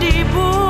deep wound.